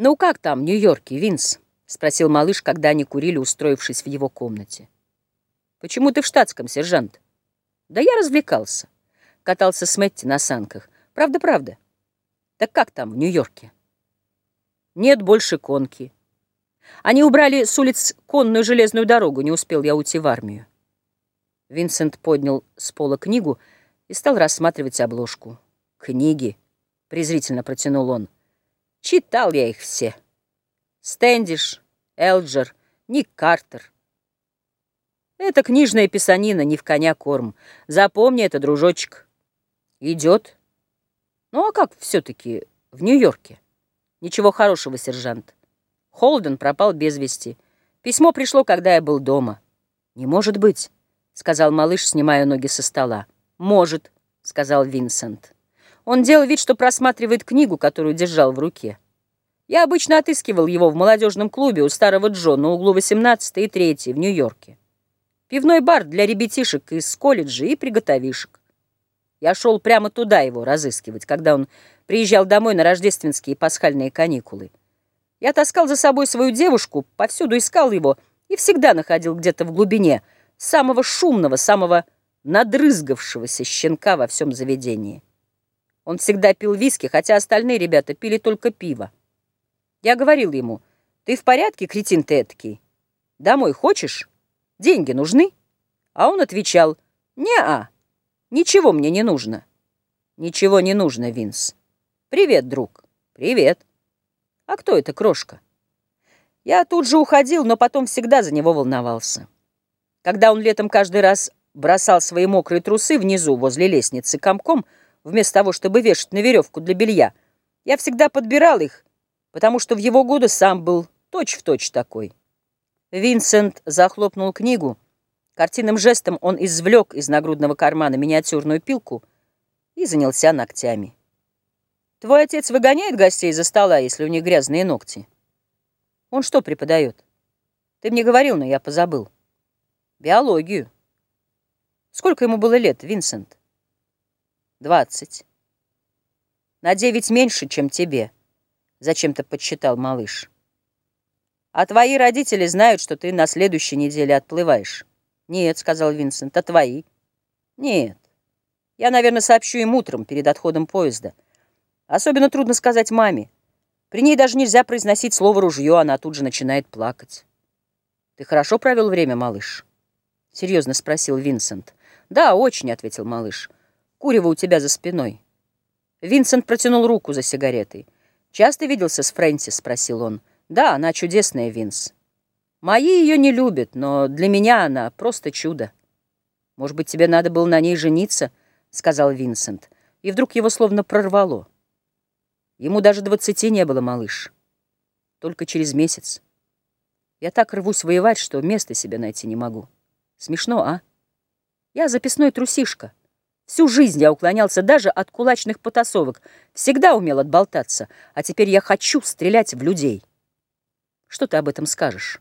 «Ну как там, Нью-Йорке, Винс?» — спросил малыш, когда они курили, устроившись в его комнате. «Почему ты в штатском, сержант?» «Да я развлекался. Катался с Мэтти на санках. Правда-правда. Так как там, в Нью-Йорке?» «Нет больше конки. Они убрали с улиц конную железную дорогу, не успел я уйти в армию». Винсент поднял с пола книгу и стал рассматривать обложку. «Книги», — презрительно протянул он, — Читал я их все. Стэндиш, Элджер, Ник Картер. Это книжная писанина, не в коня корм. Запомни это, дружочек. Идет. Ну, а как все-таки в Нью-Йорке? Ничего хорошего, сержант. Холден пропал без вести. Письмо пришло, когда я был дома. Не может быть, сказал малыш, снимая ноги со стола. Может, сказал Винсент. Он делал вид, что просматривает книгу, которую держал в руке. Я обычно отыскивал его в молодежном клубе у старого Джо на углу 18 и 3 в Нью-Йорке. Пивной бар для ребятишек из колледжа и приготовишек. Я шел прямо туда его разыскивать, когда он приезжал домой на рождественские и пасхальные каникулы. Я таскал за собой свою девушку, повсюду искал его и всегда находил где-то в глубине самого шумного, самого надрызгавшегося щенка во всем заведении. Он всегда пил виски, хотя остальные ребята пили только пиво. Я говорил ему, ты в порядке, кретин ты этакий? Домой хочешь? Деньги нужны? А он отвечал, не-а, ничего мне не нужно. Ничего не нужно, Винс. Привет, друг. Привет. А кто это крошка? Я тут же уходил, но потом всегда за него волновался. Когда он летом каждый раз бросал свои мокрые трусы внизу, возле лестницы, комком, вместо того, чтобы вешать на веревку для белья. Я всегда подбирал их, потому что в его годы сам был точь-в-точь точь такой. Винсент захлопнул книгу. Картинным жестом он извлек из нагрудного кармана миниатюрную пилку и занялся ногтями. «Твой отец выгоняет гостей за стола, если у них грязные ногти?» «Он что преподает?» «Ты мне говорил, но я позабыл». «Биологию». «Сколько ему было лет, Винсент?» Двадцать. На девять меньше, чем тебе, зачем-то подсчитал малыш. А твои родители знают, что ты на следующей неделе отплываешь. Нет, сказал Винсент, а твои? Нет. Я, наверное, сообщу им утром перед отходом поезда. Особенно трудно сказать маме. При ней даже нельзя произносить слово «ружье», она тут же начинает плакать. «Ты хорошо провел время, малыш?» — серьезно спросил Винсент. «Да, очень», — ответил малыш. Курево у тебя за спиной. Винсент протянул руку за сигаретой. «Часто виделся с Фрэнсис?» — спросил он. «Да, она чудесная, Винс. Мои ее не любят, но для меня она просто чудо». «Может быть, тебе надо было на ней жениться?» — сказал Винсент. И вдруг его словно прорвало. Ему даже двадцати не было, малыш. Только через месяц. Я так рвусь воевать, что места себе найти не могу. Смешно, а? Я записной трусишка. Всю жизнь я уклонялся даже от кулачных потасовок, всегда умел отболтаться, а теперь я хочу стрелять в людей. Что ты об этом скажешь?